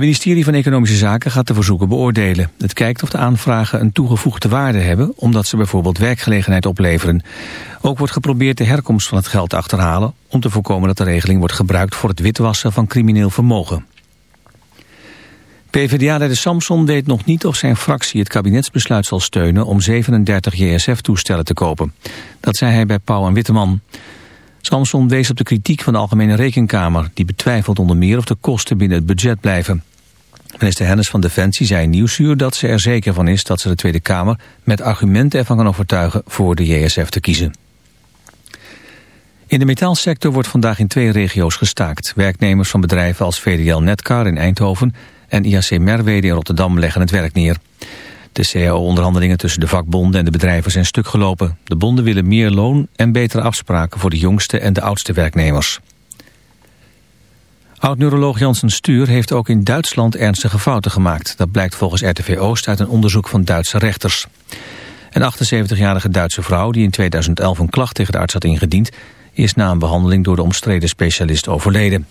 ministerie van Economische Zaken gaat de verzoeken beoordelen. Het kijkt of de aanvragen een toegevoegde waarde hebben... omdat ze bijvoorbeeld werkgelegenheid opleveren. Ook wordt geprobeerd de herkomst van het geld te achterhalen... om te voorkomen dat de regeling wordt gebruikt voor het witwassen van crimineel vermogen. PvdA-leider Samson weet nog niet of zijn fractie het kabinetsbesluit zal steunen... om 37 JSF-toestellen te kopen. Dat zei hij bij Pauw en Witteman. Samson wees op de kritiek van de Algemene Rekenkamer... die betwijfelt onder meer of de kosten binnen het budget blijven. Minister Hennis van Defensie zei Nieuwsuur dat ze er zeker van is... dat ze de Tweede Kamer met argumenten ervan kan overtuigen voor de JSF te kiezen. In de metaalsector wordt vandaag in twee regio's gestaakt. Werknemers van bedrijven als VDL Netcar in Eindhoven... en IAC Merwede in Rotterdam leggen het werk neer. De CAO-onderhandelingen tussen de vakbonden en de bedrijven zijn stuk gelopen. De bonden willen meer loon en betere afspraken voor de jongste en de oudste werknemers. Oud-neuroloog Janssen Stuur heeft ook in Duitsland ernstige fouten gemaakt. Dat blijkt volgens RTV Oost uit een onderzoek van Duitse rechters. Een 78-jarige Duitse vrouw die in 2011 een klacht tegen de arts had ingediend... is na een behandeling door de omstreden specialist overleden.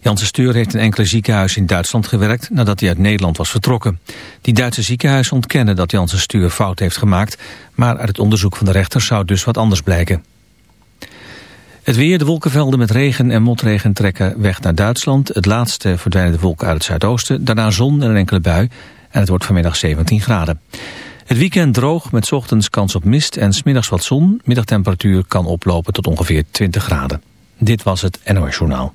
Janssen Stuur heeft in enkele ziekenhuizen in Duitsland gewerkt nadat hij uit Nederland was vertrokken. Die Duitse ziekenhuizen ontkennen dat Janssen Stuur fout heeft gemaakt, maar uit het onderzoek van de rechter zou dus wat anders blijken. Het weer, de wolkenvelden met regen en motregen trekken weg naar Duitsland. Het laatste verdwijnen de wolken uit het zuidoosten, daarna zon en een enkele bui en het wordt vanmiddag 17 graden. Het weekend droog met ochtends kans op mist en smiddags wat zon. Middagtemperatuur kan oplopen tot ongeveer 20 graden. Dit was het NOS Journaal.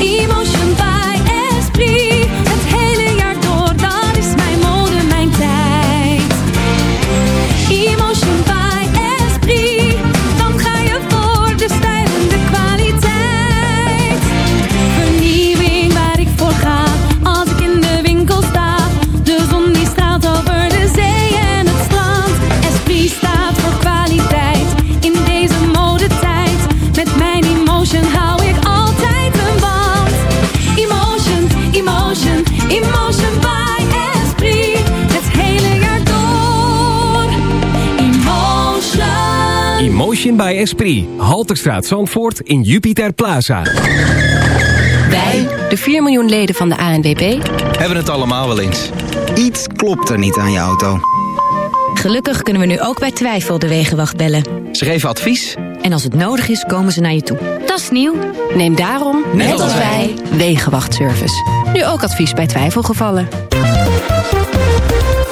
Emotion by Esprit. By Esprit. Halterstraat Zandvoort in Jupiter Plaza. Wij, de 4 miljoen leden van de ANWB, Hebben het allemaal wel eens. Iets klopt er niet aan je auto. Gelukkig kunnen we nu ook bij twijfel de Wegenwacht bellen. Ze geven advies. En als het nodig is, komen ze naar je toe. Dat is nieuw. neem daarom, net, als als wij, Wegenwachtservice. Nu ook advies bij twijfelgevallen.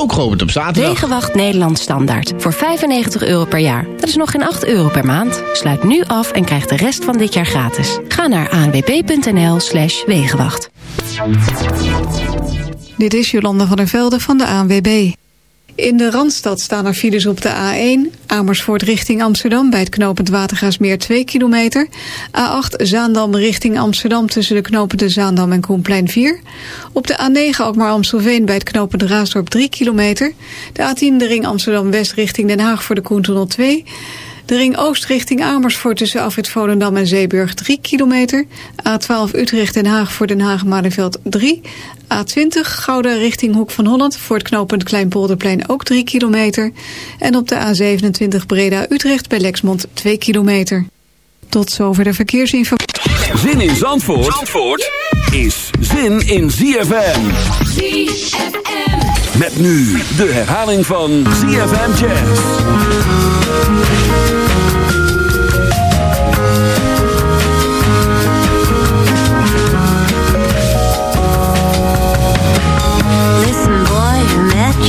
ook geopend op zaterdag. Wegenwacht Nederland Standaard. Voor 95 euro per jaar. Dat is nog geen 8 euro per maand. Sluit nu af en krijg de rest van dit jaar gratis. Ga naar anwb.nl slash Wegenwacht. Dit is Jolanda van der Velde van de ANWB. In de Randstad staan er files op de A1. Amersfoort richting Amsterdam bij het knooppunt Watergaasmeer 2 kilometer. A8 Zaandam richting Amsterdam tussen de knopende Zaandam en Koenplein 4. Op de A9 Alkmaar Amstelveen bij het knooppunt Raasdorp 3 kilometer. De A10 de ring Amsterdam-West richting Den Haag voor de Koentunnel 2. De ring Oost richting Amersfoort tussen Afrit Volendam en Zeeburg 3 kilometer. A12 Utrecht Den Haag voor Den Haag-Malieveld 3. A20 Gouda richting Hoek van Holland voor het knooppunt Kleinpolderplein ook 3 kilometer. En op de A27 Breda Utrecht bij Lexmond 2 kilometer. Tot zover de verkeersinformatie. Zin in Zandvoort, Zandvoort is zin in ZFM. ZFM. Met nu de herhaling van ZFM Jazz.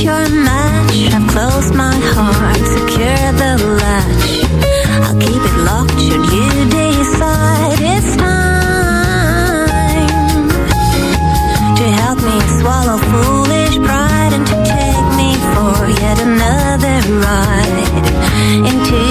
your match. I close my heart, secure the latch. I'll keep it locked should you decide it's time to help me swallow foolish pride and to take me for yet another ride into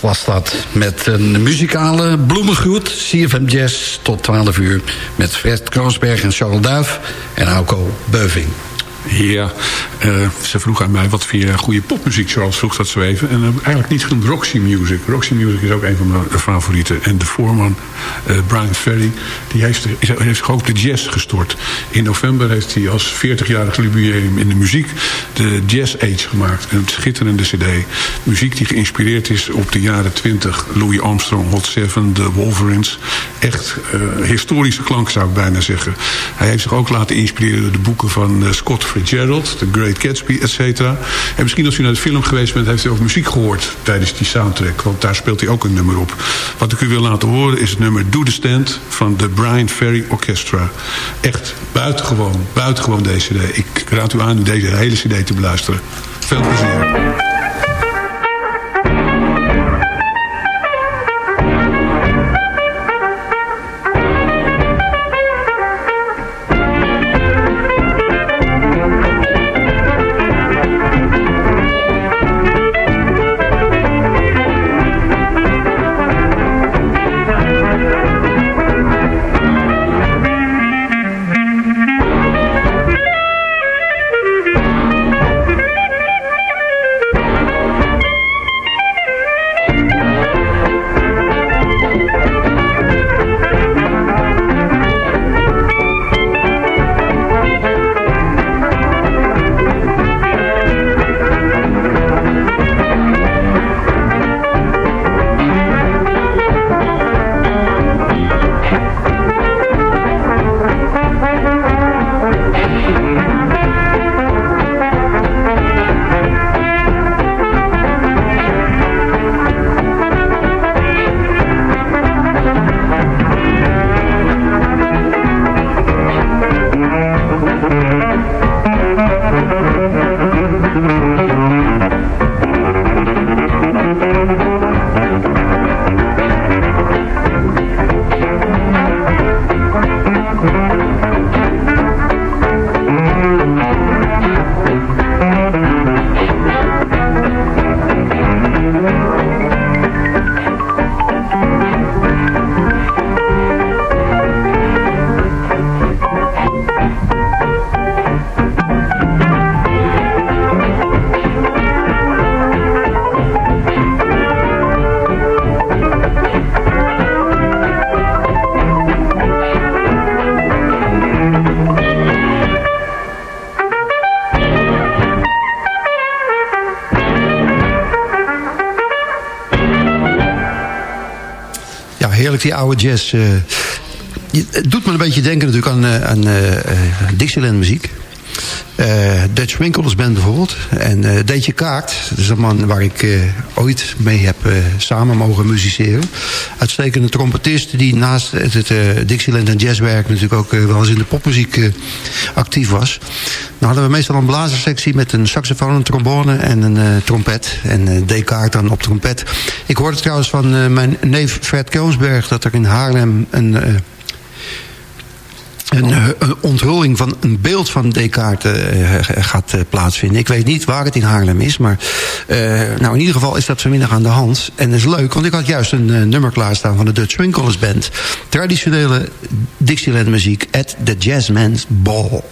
Was dat. Met een muzikale bloemengroet. CFM Jazz tot 12 uur. Met Fred Kroosberg en Charles Duif. En Auko Beuving. Ja, eh, ze vroeg aan mij wat je goede popmuziek, Charles vroeg dat zo even. En uh, eigenlijk niet genoemd Roxy Music. Roxy Music is ook een van mijn favorieten. En de voorman, eh, Brian Ferry, die heeft, heeft ook de jazz gestort. In november heeft hij als 40-jarig jubileum in de muziek de Jazz Age gemaakt. Een schitterende cd. Muziek die geïnspireerd is op de jaren 20. Louis Armstrong, Hot Seven, de Wolverines. Echt historische klank zou ik bijna zeggen. Hij heeft zich ook laten inspireren door de boeken van Scott Fitzgerald, The Great Gatsby, et cetera. En misschien als u naar de film geweest bent, heeft u ook muziek gehoord tijdens die soundtrack. Want daar speelt hij ook een nummer op. Wat ik u wil laten horen is het nummer Do The Stand van de Brian Ferry Orchestra. Echt buitengewoon, buitengewoon deze cd. Ik raad u aan deze hele cd te beluisteren. Veel plezier. Oude jazz. eh. Het doet me een beetje denken natuurlijk aan, eh, aan eh, Dixieland muziek. Eh Dutch Winkelers Band bijvoorbeeld. En eh Deetje Kaakt, dat is een man waar ik ooit mee heb samen mogen musiceren. Uitstekende trompetist die naast het, het Dixieland en jazzwerk natuurlijk ook wel eens in de popmuziek actief was. Dan hadden we meestal een blazerssectie met een saxofoon, een trombone en een eh, trompet. En eh D-kaart dan op trompet. Ik hoorde trouwens van eh, mijn neef Fred Koonsberg dat er in Haarlem een... een, een onthulling van een beeld van Descartes eh, gaat plaatsvinden. Ik weet niet waar het in Haarlem is, maar nou in ieder geval is dat vanmiddag aan de hand. En dat is leuk, want ik had juist een nummer klaarstaan van de Dutch Winkelers Band. Traditionele Dixieland muziek at the Jazzman's Ball.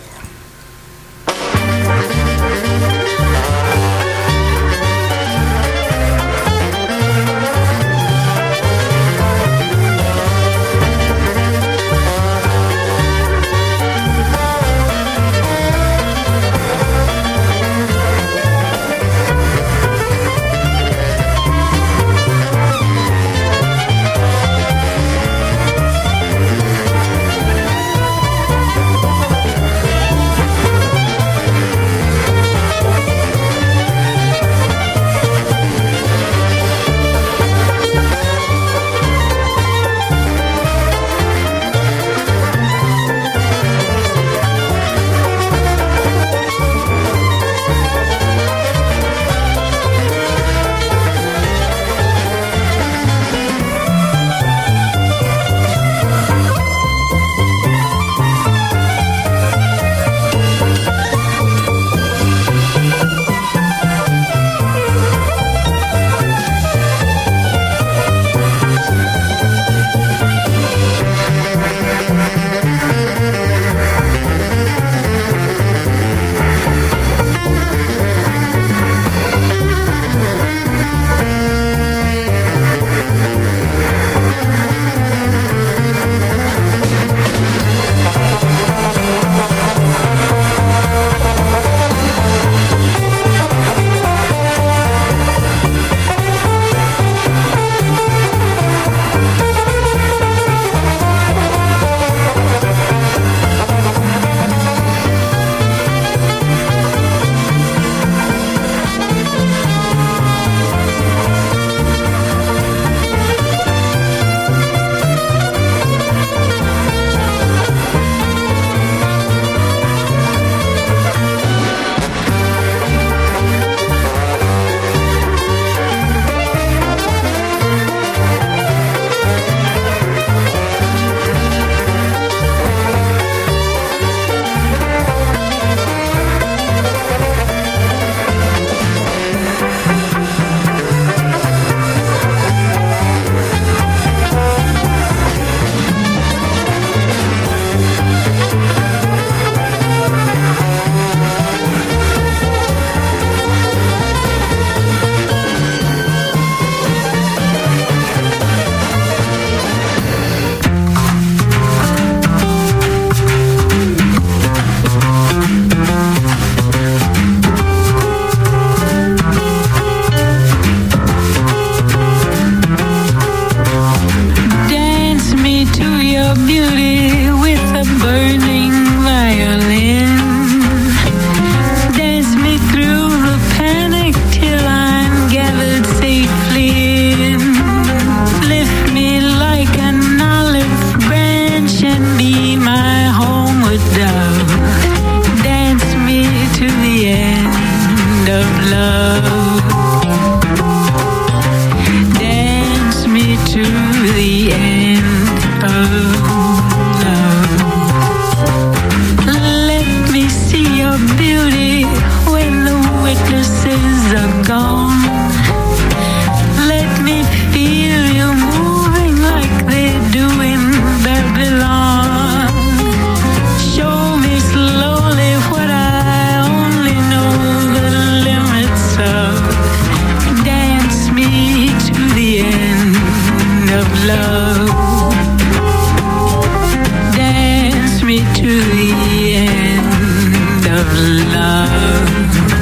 of love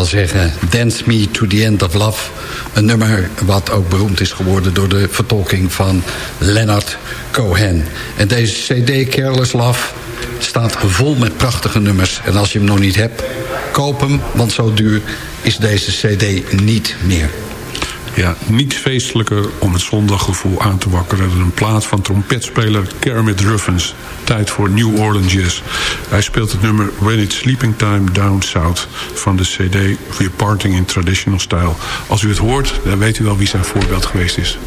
wel zeggen. Dance Me to the End of Love. Een nummer wat ook beroemd is geworden... door de vertolking van Leonard Cohen. En deze cd, Careless Love, staat vol met prachtige nummers. En als je hem nog niet hebt, koop hem. Want zo duur is deze cd niet meer. Ja, niets feestelijker om het zondaggevoel aan te wakkeren... dan een plaat van trompetspeler Kermit Ruffins. Tijd voor New Orleans Jazz. Hij speelt het nummer When It's Sleeping Time Down South... van de cd We're Parting in Traditional Style. Als u het hoort, dan weet u wel wie zijn voorbeeld geweest is.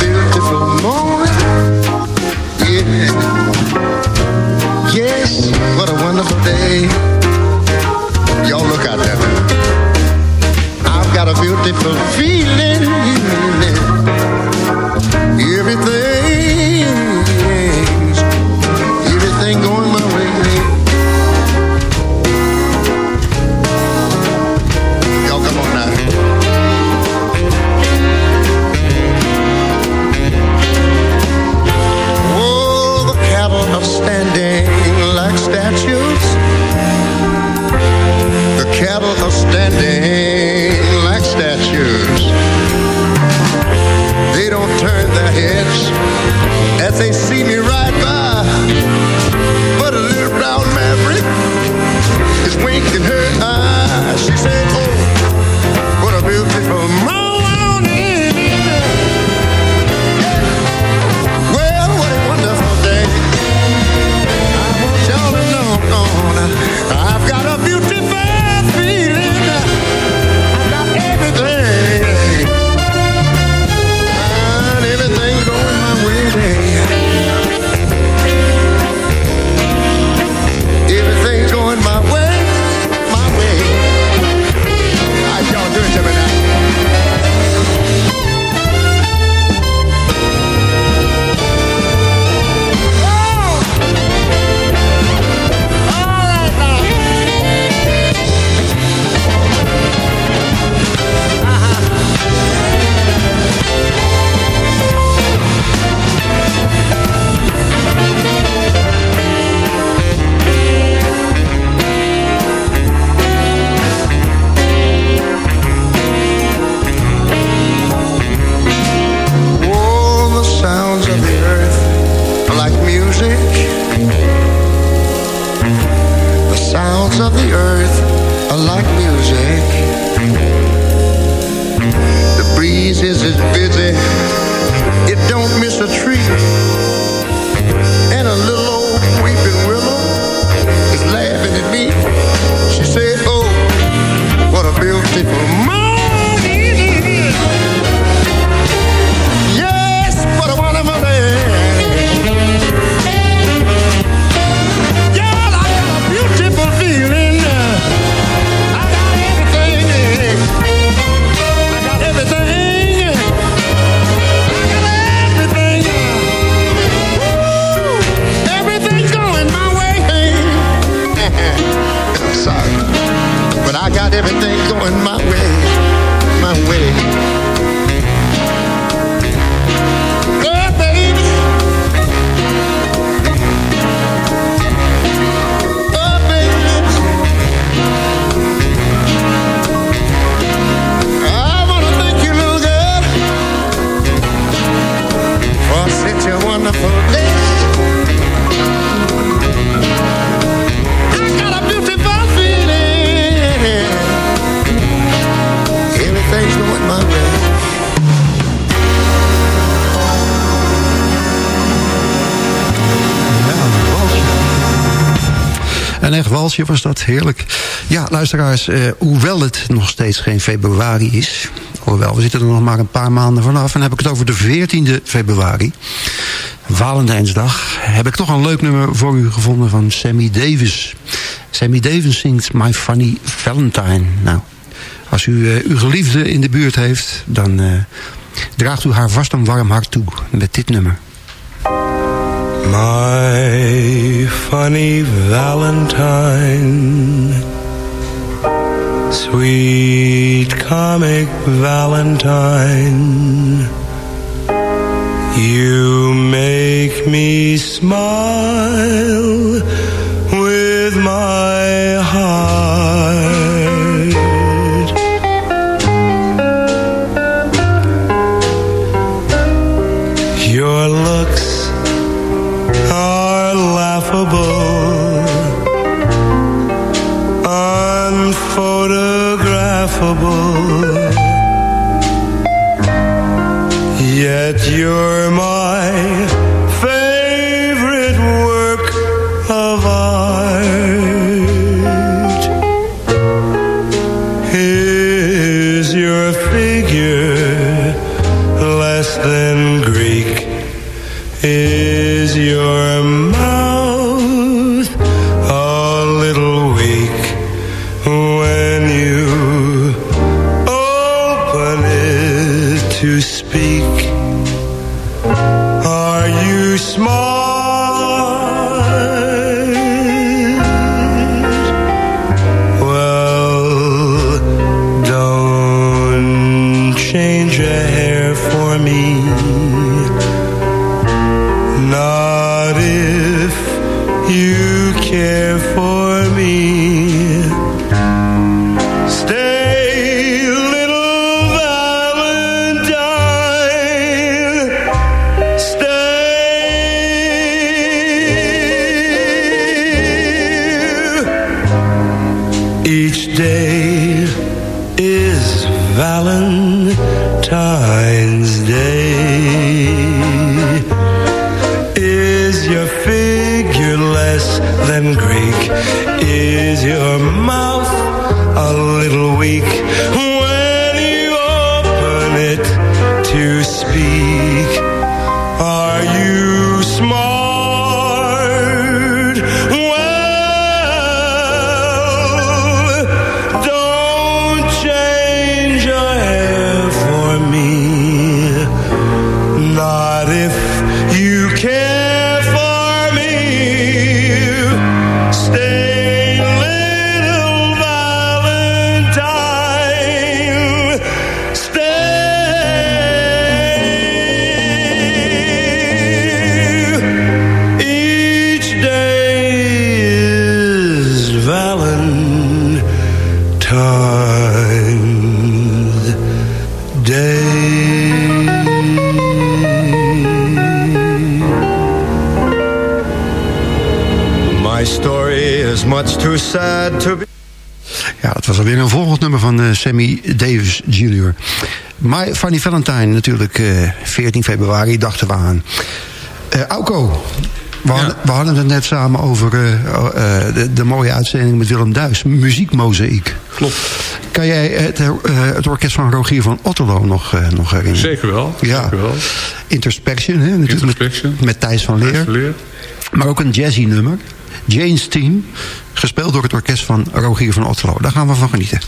beautiful moment, Yeah. Yes, what a wonderful day. Y'all look out there. I've got a beautiful feeling. Was dat, heerlijk. Ja, luisteraars, eh, hoewel het nog steeds geen februari is... hoewel, we zitten er nog maar een paar maanden vanaf... en heb ik het over de 14e februari... Valentijnsdag, heb ik toch een leuk nummer voor u gevonden van Sammy Davis. Sammy Davis zingt My Funny Valentine. Nou, als u eh, uw geliefde in de buurt heeft... dan eh, draagt u haar vast een warm hart toe met dit nummer. My funny Valentine, sweet comic Valentine, you make me smile you're my Davis Jr. My Funny Valentine natuurlijk, eh 14 februari, dachten we aan. Eh Auko, we, hadden, we hadden het net samen over eh, eh, de, de mooie uitzending met Willem Duis. Muziekmozaïek. Klopt. Kan jij het, eh, het orkest van Rogier van Otterlo nog, eh, nog herinneren? Zeker wel. Ja. Zeker wel. Introspection, hè, natuurlijk. Met, met Thijs van Leer. Thijs van Leer. Maar ook een jazzy nummer. Jane's Team. Gespeeld door het orkest van Rogier van Otterlo. Daar gaan we van genieten.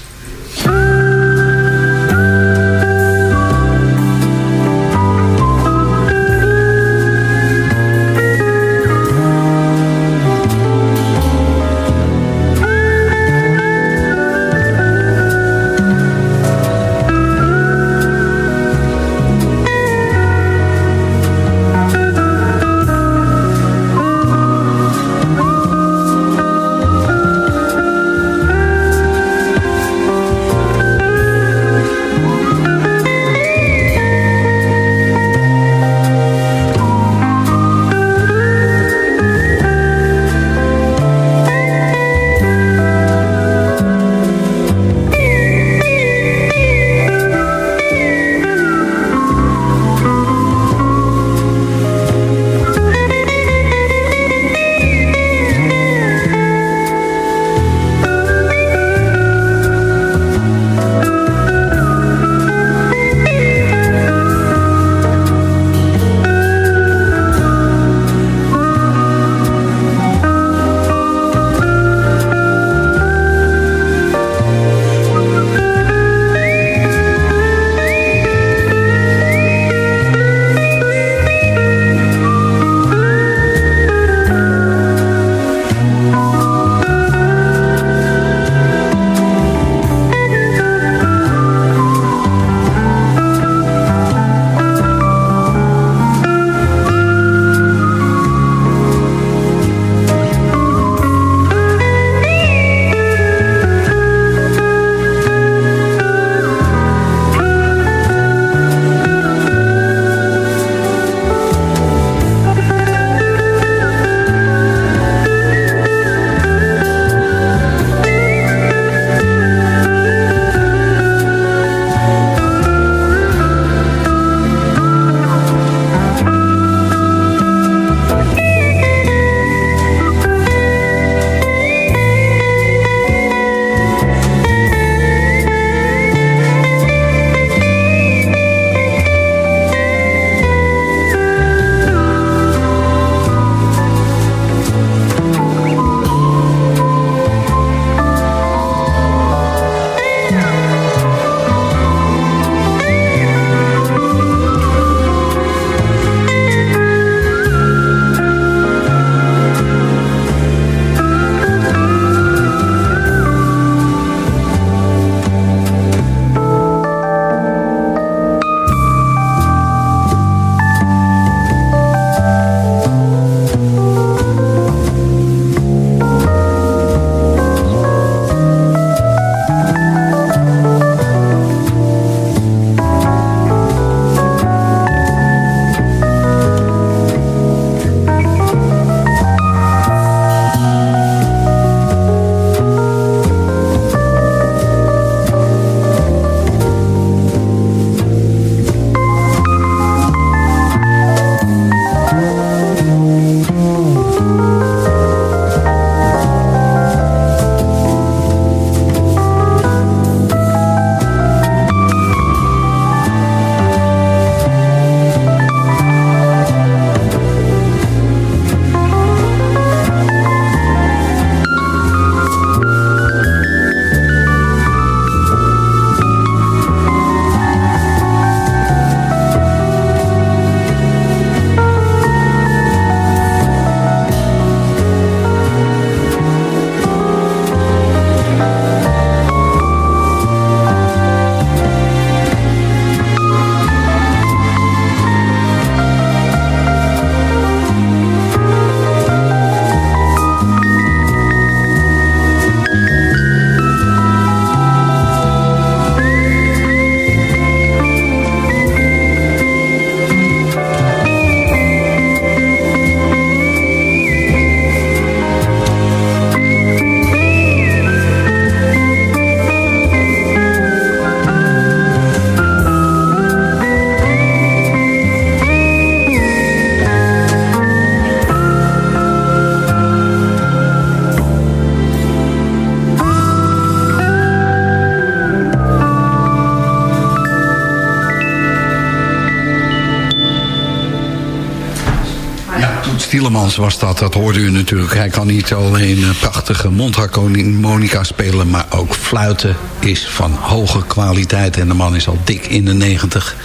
Was dat, dat hoorde u natuurlijk. Hij kan niet alleen eh, prachtige mondharmonica spelen... maar ook fluiten is van hoge kwaliteit. En de man is al dik in de negentig.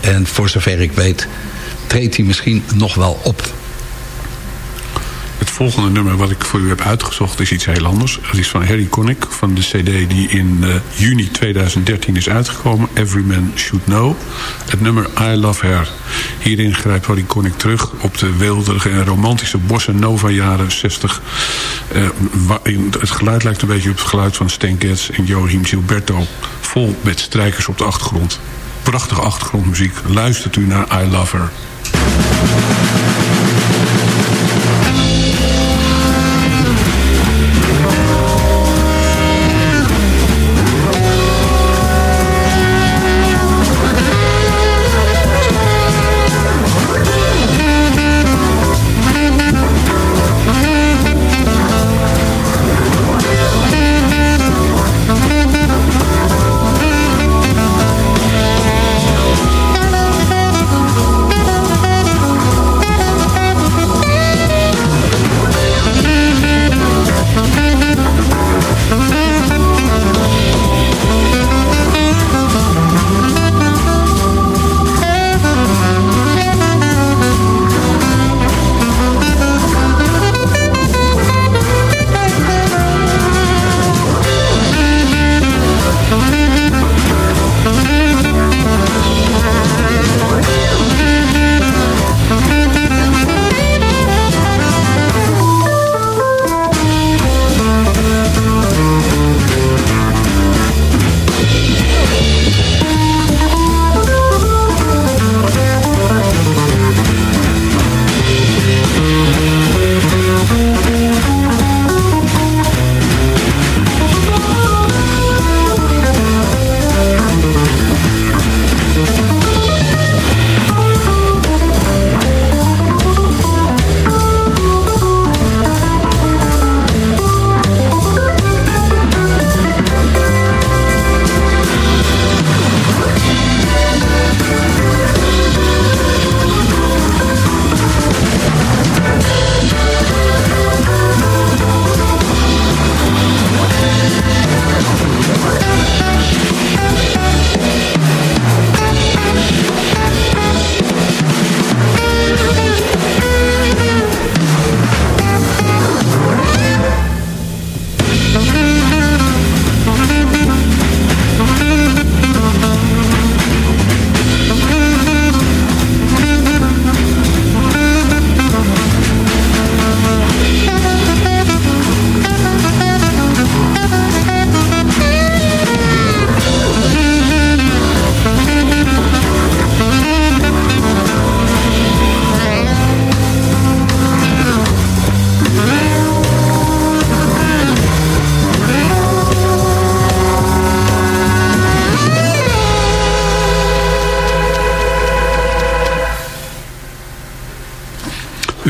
En voor zover ik weet treedt hij misschien nog wel op. Het volgende nummer wat ik voor u heb uitgezocht is iets heel anders. Het is van Harry Connick van de cd die in uh, juni 2013 is uitgekomen. Every Man Should Know. Het nummer I Love Her. Hierin grijpt Harry Connick terug op de weelderige en romantische bossa nova jaren 60. Uh, het geluid lijkt een beetje op het geluid van Stan Getz en Joachim Gilberto. Vol met strijkers op de achtergrond. Prachtige achtergrondmuziek. Luistert u naar I Love Her.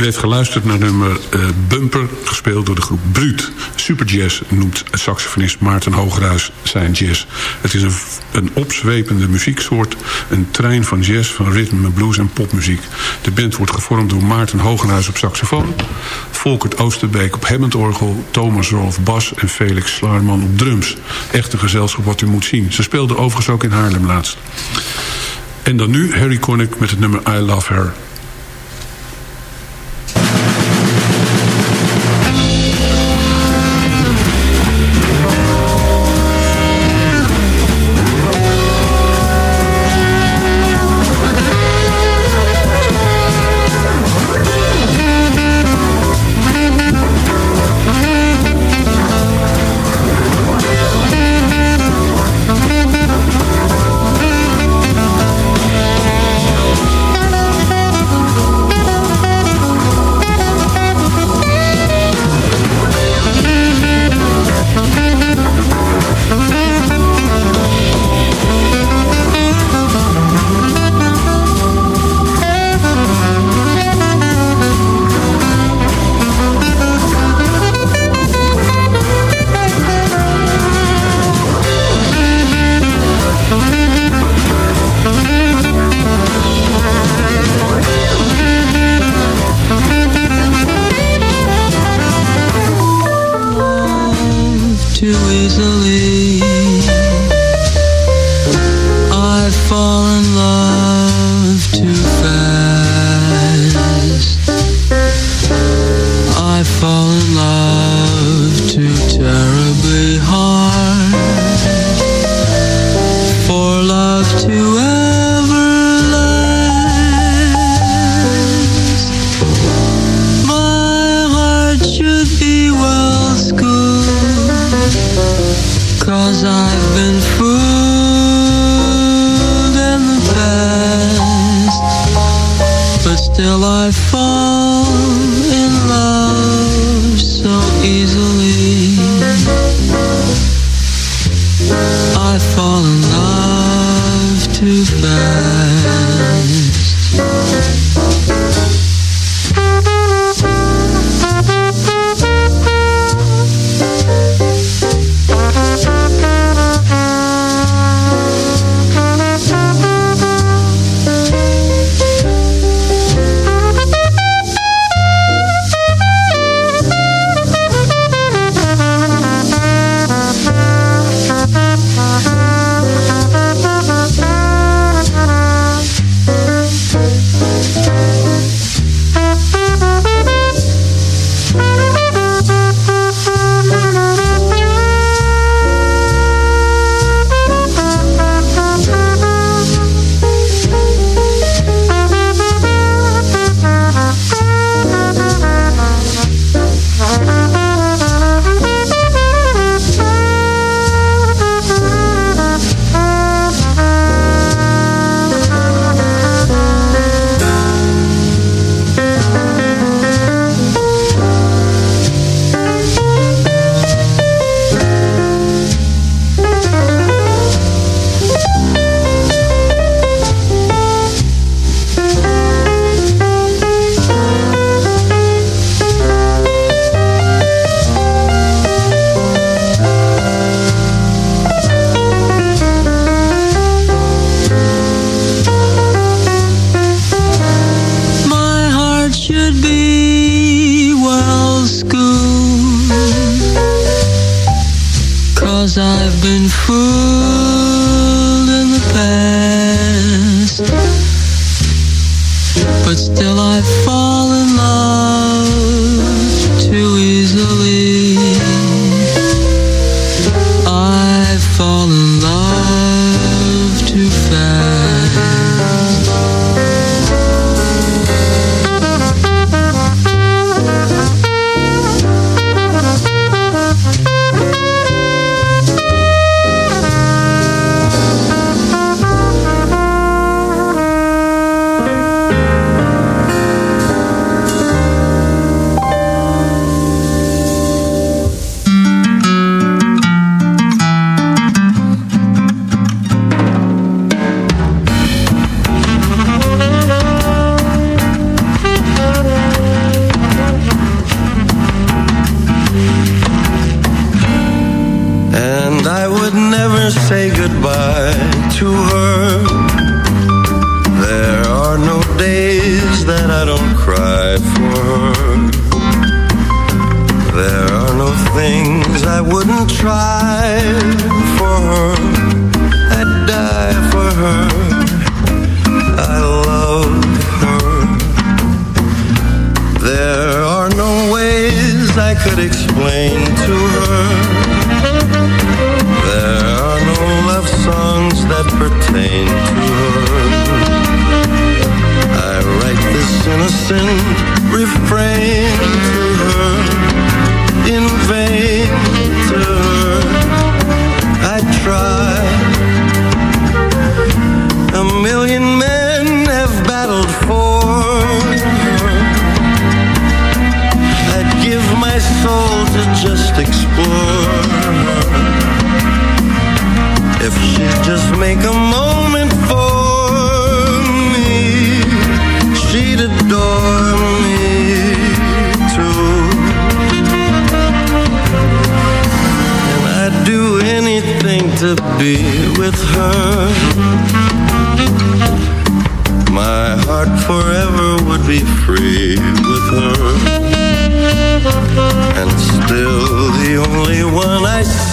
Heeft geluisterd naar nummer uh, Bumper, gespeeld door de groep Bruut. Superjazz noemt saxofonist Maarten Hoogruis zijn jazz. Het is een, een opzwepende muzieksoort, een trein van jazz, van ritme, blues en popmuziek. De band wordt gevormd door Maarten Hoogruis op saxofoon... Volkert Oosterbeek op Hammondorgel, Thomas Rolf bas en Felix Slaarman op drums. Echt een gezelschap wat u moet zien. Ze speelden overigens ook in Haarlem laatst. En dan nu Harry Connick met het nummer I Love Her.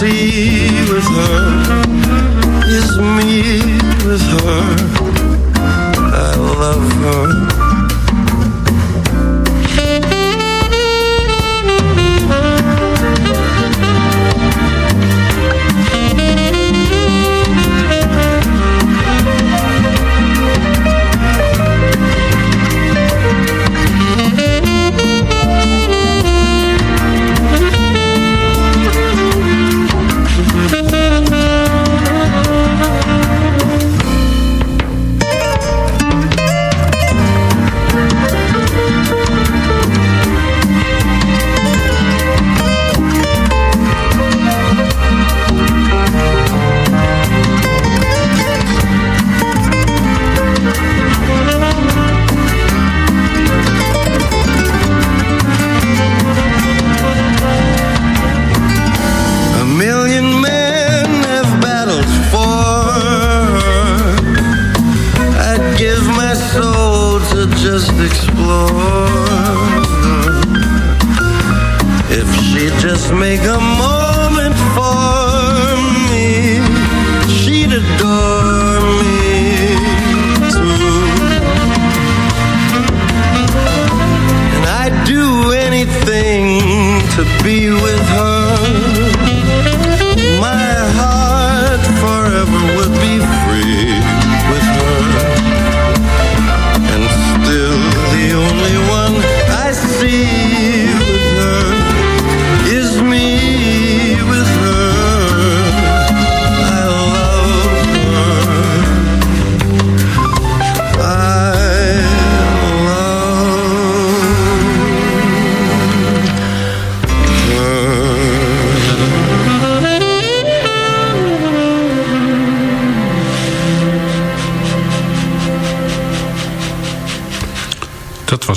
One I see with her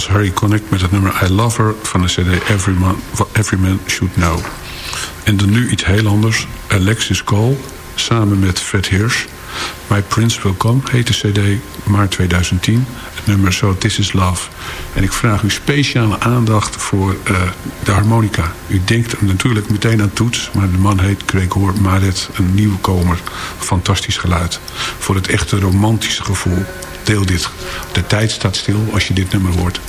Harry Connick met het nummer I Love Her van de cd Every Man, Every Man Should Know. En dan nu iets heel anders. Alexis Cole samen met Fred Hirsch. My Prince Will Come heet de cd maart 2010. Het nummer So This Is Love. En ik vraag u speciale aandacht voor eh, de harmonica. U denkt natuurlijk meteen aan toets. Maar de man heet Gregor Maret. Een nieuwkomer. Fantastisch geluid. Voor het echte romantische gevoel. Deel dit. De tijd staat stil als je dit nummer hoort.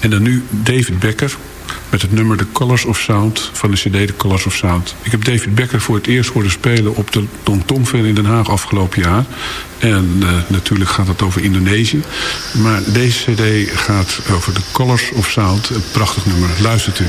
En dan nu David Becker met het nummer The Colors of Sound van de cd The Colors of Sound. Ik heb David Becker voor het eerst horen spelen op de Tom Tom Fair in Den Haag afgelopen jaar. En eh, natuurlijk gaat het over Indonesië. Maar deze cd gaat over The Colors of Sound. Een prachtig nummer. Luistert u.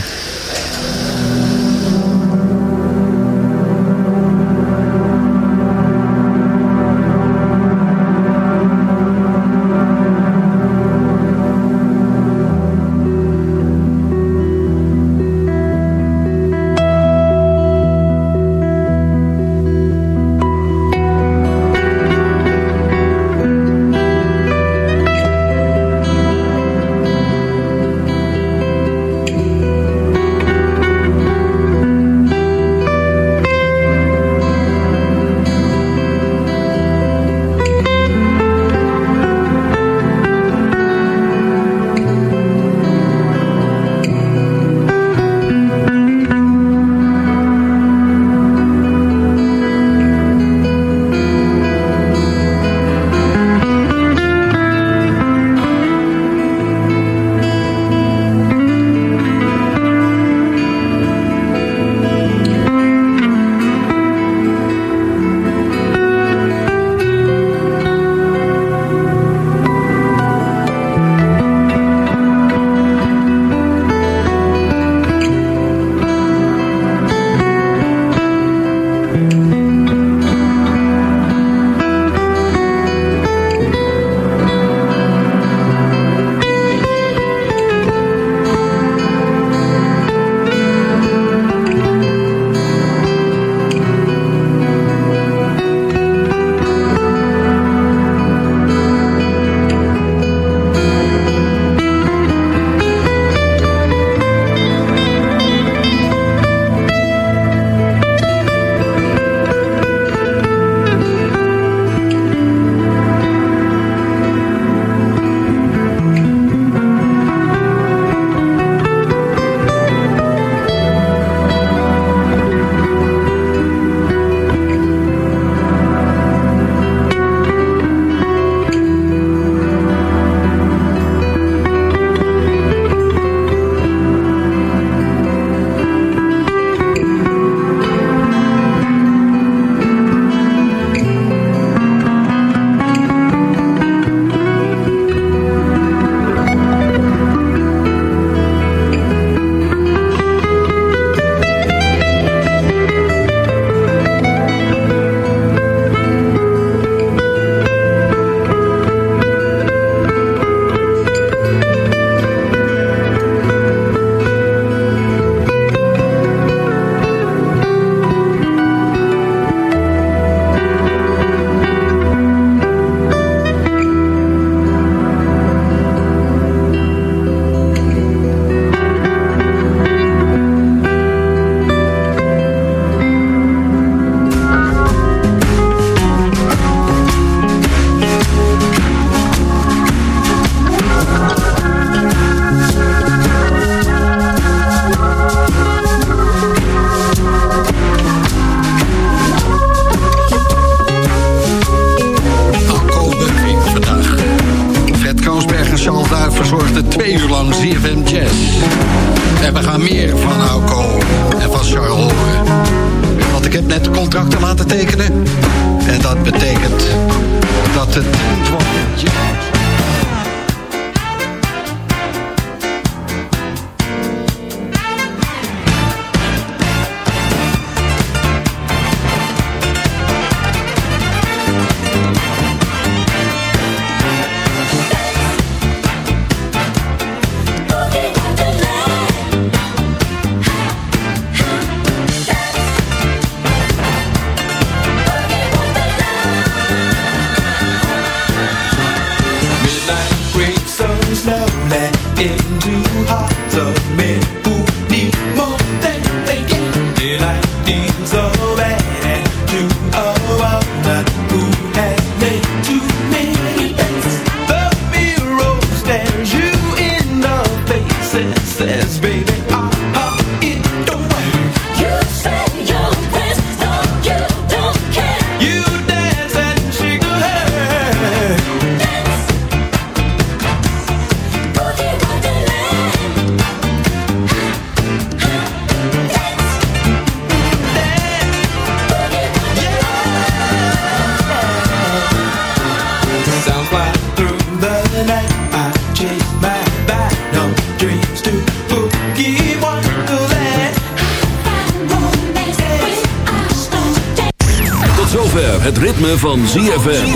van ZFM.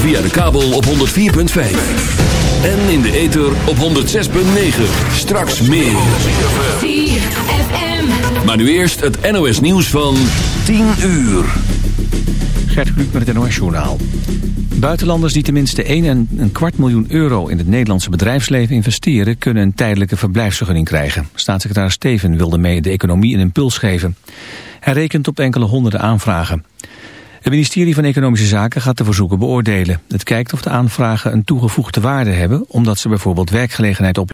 Via de kabel op 104.5. En in de ether op 106.9. Straks meer. Maar nu eerst het NOS nieuws van 10 uur. Gert Kluk met het NOS Journaal. Buitenlanders die tenminste 1 en een kwart miljoen euro in het Nederlandse bedrijfsleven investeren... kunnen een tijdelijke verblijfsvergunning krijgen. Staatssecretaris Steven wilde mee de economie een impuls geven. Hij rekent op enkele honderden aanvragen. Het ministerie van Economische Zaken gaat de verzoeken beoordelen. Het kijkt of de aanvragen een toegevoegde waarde hebben... omdat ze bijvoorbeeld werkgelegenheid op